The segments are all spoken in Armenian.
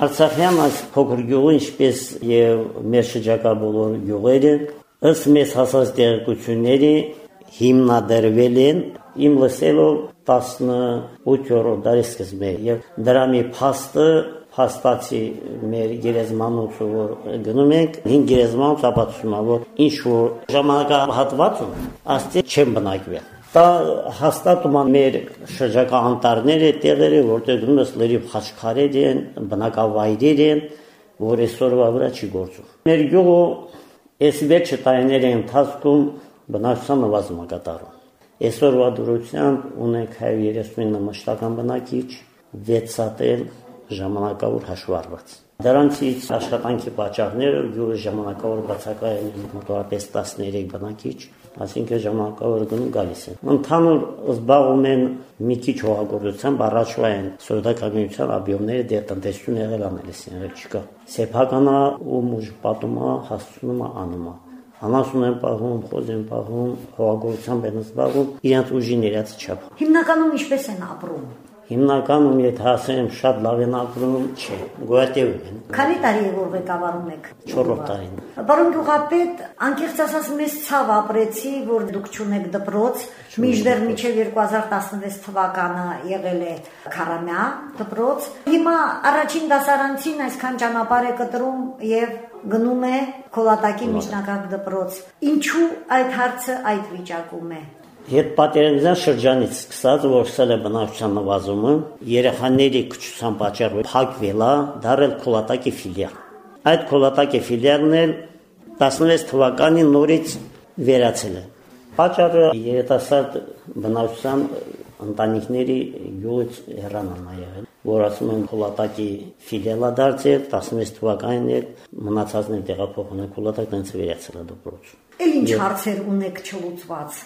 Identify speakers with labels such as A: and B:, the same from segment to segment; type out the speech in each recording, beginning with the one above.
A: Արցախյան այս փոքր գյուղը ինչպես եւ մեր շրջակա բոլոր գյուղերը ըստ մեզ հասած տեղեկությունների հիմնադրվել են իմ լսելով 18-րդ դարի սկզբին եւ դրա մի փաստը հաստացի մեր գերեզմանոց որ գնում ենք հին գերեզմանոց ապացուցում որ ինչ որ ժամանակահատվածում աստի չեն բնակվել Դա հաստատում է մեր շրջակա անտառները, տեղերը, որտեղ գնում ես լրիվ խաչքարեր են, բնակավայրեր են, որ այսօրվա վրա չի գործում։ Մեր գյուղը այս վերջը տարիների ընթացքում բնակչության նվազում է կատարում։ Այսօրվա դուրությամբ ունենք 139 մշտական բնակիչ, 6 հատել ժամանակավոր հաշվառված։ Դրանցից աշխատանքի պատճառները գյուղի ժամանակավոր բացակայել են մոտավորապես 13 բնակիչ, այսինքն ժամանակավոր գնում գալիս են։ Ընդհանուր զբաղվում են մի քիչ հողագործությամբ առաջվա են սոցիալական աբիոմները դե տնտեսություն եղել անելիս են, չկա։ Սեփականա ու մուժ պատումա հասցնում է անում է անասուն են պահում, խոզ են պահում, հողագործությամբ են զբաղվում, իրենց ուժի ներած չափ։
B: Հիմնականում ինչպես են ապրում։
A: Հիմնականում եթե ասեմ շատ լավ են ապրում, չէ, գոյատևում են։
B: Քանի տարի է որ ղեկավարում եք։
A: 4-րդ տարին։
B: Պարոն Գյուղապետ, անկեղծ ասած մեզ ցավ ապրեցի, որ դուք ճունեք դպրոց, միջդեռ միջև 2016 թվականը եղել է Խարամյա դպրոց։ Հիմա առաջին դասարանցին այսքան ճանապարհ է կտրում եւ գնում է Խոլատակի միջնակարգ դպրոց։ Ինչու այդ հարցը այդ վիճակում է։
A: Հետ պատերազմյան շրջանից սկսած որ սկսել է բնակչության նվազումը, երեխաների քչության պատճառով փակվել է, դարել Քոլատակի ֆիլիալ։ Այդ Քոլատակի ֆիլիալն էլ 16 թվականին նորից վերացել է։ Պատճառը երիտասարդ բնակչության ընտանիքների յուղից հեռանալն է եղել, որ ասում են Քոլատակի ֆիլիալա դարձել 16 թվականին էլ մնացածներ տեղափոխել են Քոլատակ, դրանց վերացել է դպրոց։
B: Էլ ինչ հարցեր ունեք չլուծված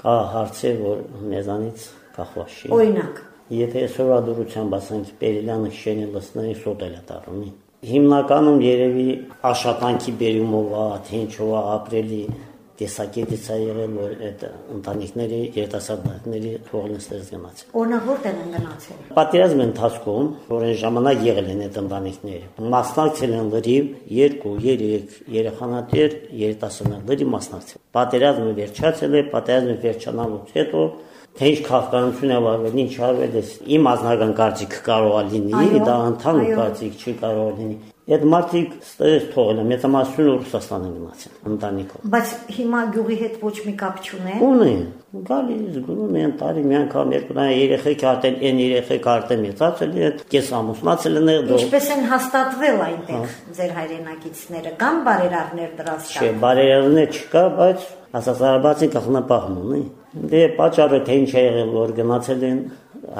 A: կա հարցեր, որ մեզանից կախված չի։
B: Օրինակ,
A: եթե այսօրվա դուրությամբ ասենք Պերիլյանը շենի լսնային սոտել է տարումի։ Հիմնականում երևի աշխատանքի բերումով է, թե ինչով է ապրելի տեսակետից է եղել, որ այդ ընտանիքների երիտասարդների թողնեն ստերս գնացել։
B: Օրինակ որտեղ են գնացել։
A: Պատերազմի ընթացքում, որ այն ժամանակ եղել են այդ ընտանիքները, մասնակցել են լրիվ 2-3 երեխանատեր երիտասարդներ լրիվ մասնակցել։ Պատերազմը վերջացել է, պատերազմը վերջանալուց հետո թե ինչ քաղաքականություն է վարվել, ինչ արվել է։ Իմ ազնական կարծիքը կարող է լինի, դա ընդհանուր կարծիք չի կարող լինի։ Այդ մարդիկ ստեղ թողել են, մեծամասնությունը Ռուսաստան են գնացել ընտանիքով։
B: Բայց հիմա գյուղի հետ ոչ մի կապ չունեն։
A: Ունեն։ Գալիս գնում են տարի մի անգամ երկու տան երեխեք արդեն այն երեխեք արդեն մեծացել են, կես ամուսնացել են
B: Ինչպես են հաստատվել այնտեղ ձեր հայրենակիցները կամ բարերարներ դրանց
A: Չէ, բարերարներ չկա, բայց ասածարաբացին կախնապահն ունի։ Դե պատճառը թե ինչ է եղել, որ գնացել են,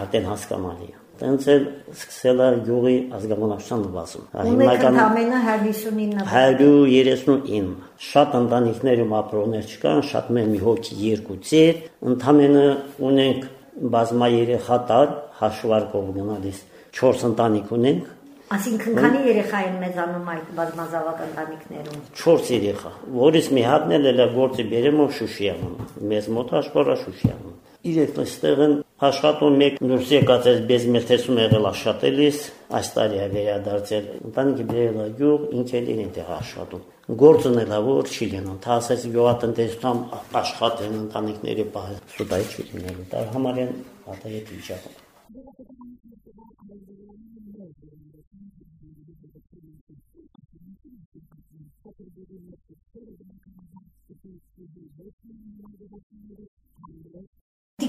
A: արդեն հասկանալի է։ Տենց էլ սկսել է յուղի ազգանունաշան նվազում։
B: Հիմնականում ամենը 139
A: 139 շատ ընտանիքներում ապրողներ չկան, շատ մեր մի հոգի երկու ծեր, ընդամենը ունենք բազմա երեխա տար հաշվարկով գնալիս 4 ընտանիք ունենք,
B: Այսինքն քանի երեխա են մեծանում այդ բազմազավակ ընտանիքներում։
A: 4 երեխա, որից մի հատն էլ է գործի բերեմով Շուշիանում։ Մեզ մոտ աշխորհա Շուշիանում իրենք այստեղ են աշխատում մեկ դուրս եկած այս բեզմերթեսում եղել աշխատելիս այս տարի է վերադարձել ընտանիքի բերել գյուղ ինքերին այնտեղ աշխատում գործն էլ որ չի լինում դա ասես գյուղատնտեսությամբ աշխատեն ընտանիքների բաժ սուտայի չի լինելու դա համարեն ատայետ վիճակը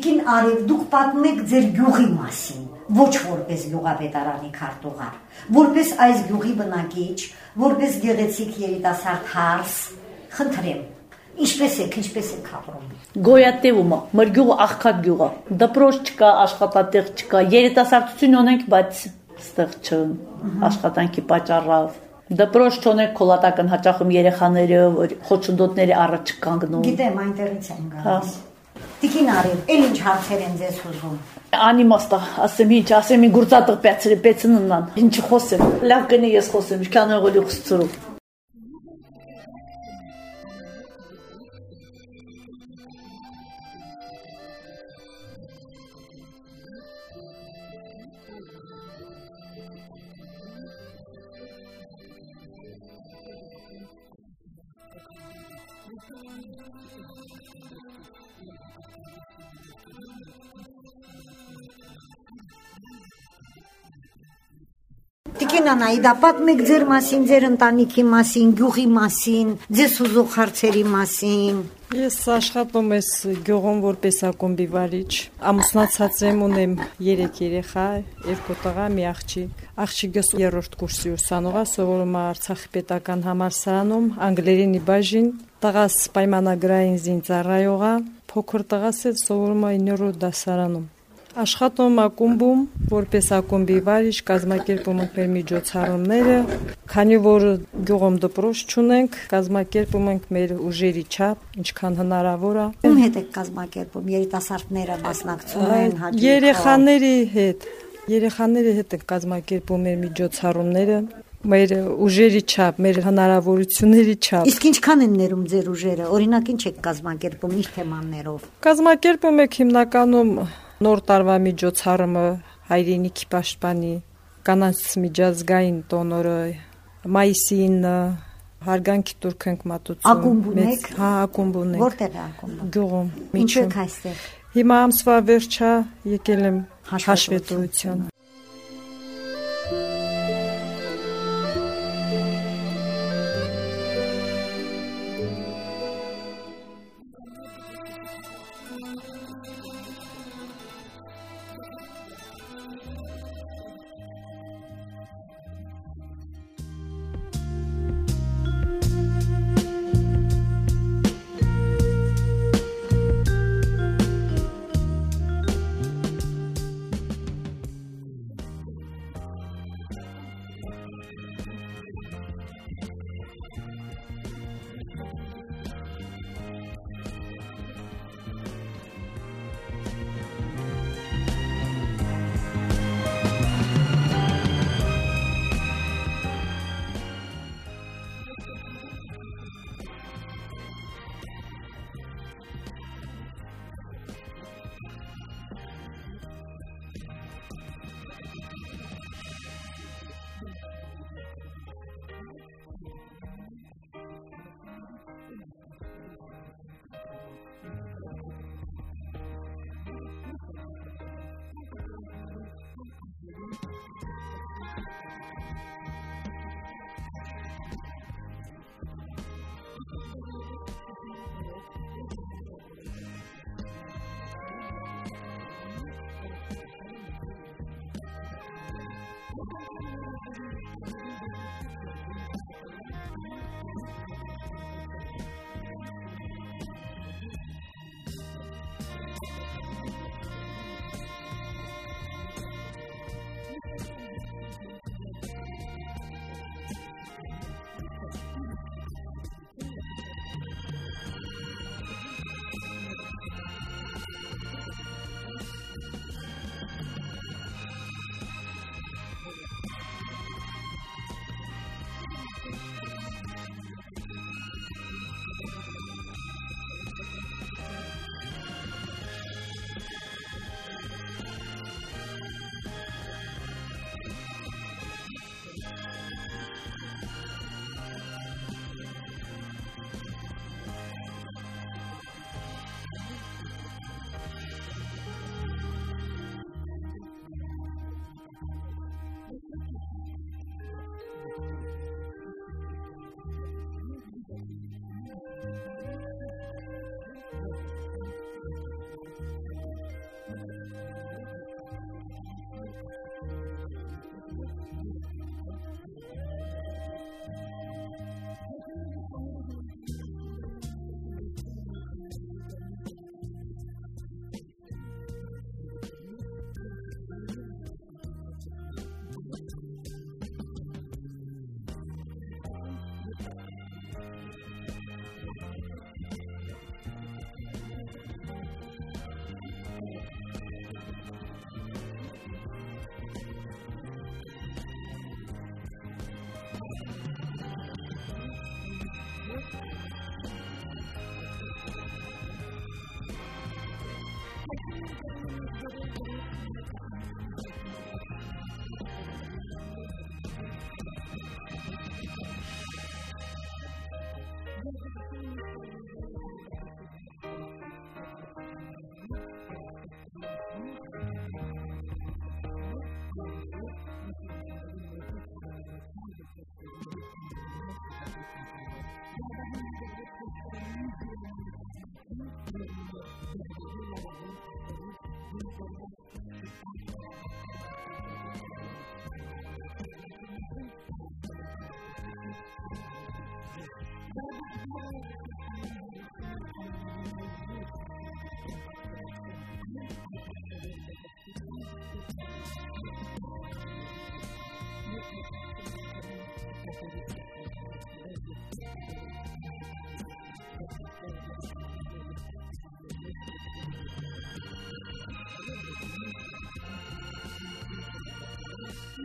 B: Տիկին Արև, դուք պատմեք ձեր գյուղի մասին, ոչ որպես գյուղապետարանի քարտուղար, որպես այս գյուղի բնակիչ, որպես գեղեցիկ երիտասարդ հարս, խնդրեմ, Ինչպես եք, ինչպես եք ապրում։
C: Գոյատևումը, մեր գյուղը աղքատ գյուղ է։ Դպրոց չկա, աշխատատեղ չկա, երիտասարդություն ունենք, բայց ստեղ չն աշխատանքի պատճառով։ Դպրոց չունենք, կոլատական հաճախում երեխաները, խոչընդոտների առաջ կանգնում։
B: Գիտեմ, այնտեղից են գալիս։ Հա Տիկին Արև, էլ ինչ հարցեր են ձեզ ուզում։
C: Անիմաստա, ասեմ ինչ, ասեմ գործատը պեցրի, պեցննան, ինչ խոսեմ, լավ կնի ես խոսեմ, ինչքան ողոլի խսծրու։
B: Տիկին Անայդա, պատմեք ձեր մասին, ձեր ընտանիքի մասին, գյուղի մասին, ձեզ ուզող հարցերի մասին։
D: Ես աշխատում ես գյուղում որպես ակումբի վարիչ։ Ամուսնացած եմ, ունեմ 3 երեխա, երկու տղա, մի աղջիկ։ Աղջիկս 3-րդ կուրսի ուսանող է, սովորում է Արցախի պետական համալսարանում, անգլերենի բաժին։ Տղաս պայմանագրային զինծառայող է, փոքր տղաս էլ սովորում է 9-րդ դասարանում։ Աշխատում ակումբում, որպես ակումբի վարիչ կազմակերպում ենք միջոցառումները, քանի որ գյուղում դպրոց չունենք, կազմակերպում ենք մեր ուժերի չափ, ինչքան հնարավոր է։
B: Ում հետ եք կազմակերպում երիտասարդները մասնակցում են
D: հաջող։ Երեխաների հետ, երեխաների հետ ենք կազմակերպում մեր միջոցառումները մեր ուժերի չափ, մեր հնարավորությունների չափ։
B: Իսկ ինչքան են ներում ձեր ուժերը։ Օրինակ ինչ եք կազմակերպում իր թեմաներով։
D: Կազմակերպում եք հիմնականում նոր տարվա միջոցառումը հայրենիքի պաշտպանի կանանց միջազգային տոնորը մայիսին հարգանքի турքենք մատուցում։
B: Ակումբ ունեք։
D: Հա, ակումբ ունենք։
B: Որտեղ է ակումբը։
D: Գյուղում։
B: Ինչու եք այստեղ։
D: Հիմա ամսվա վերջա եկել եմ հաշվետվության։ Thank you.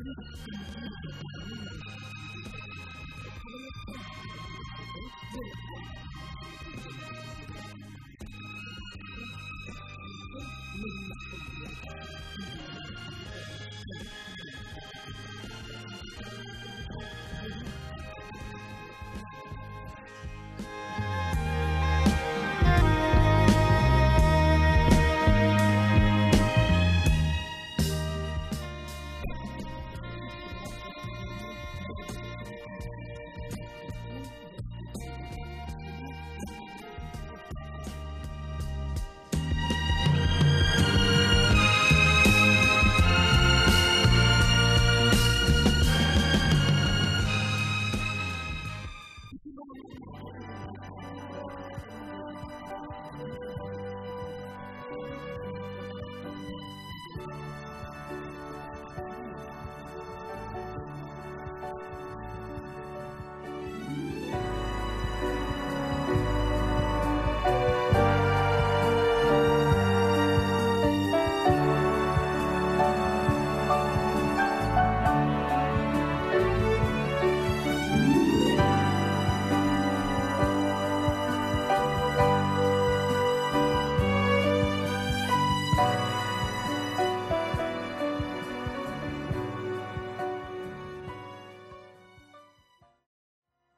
D: Thank you.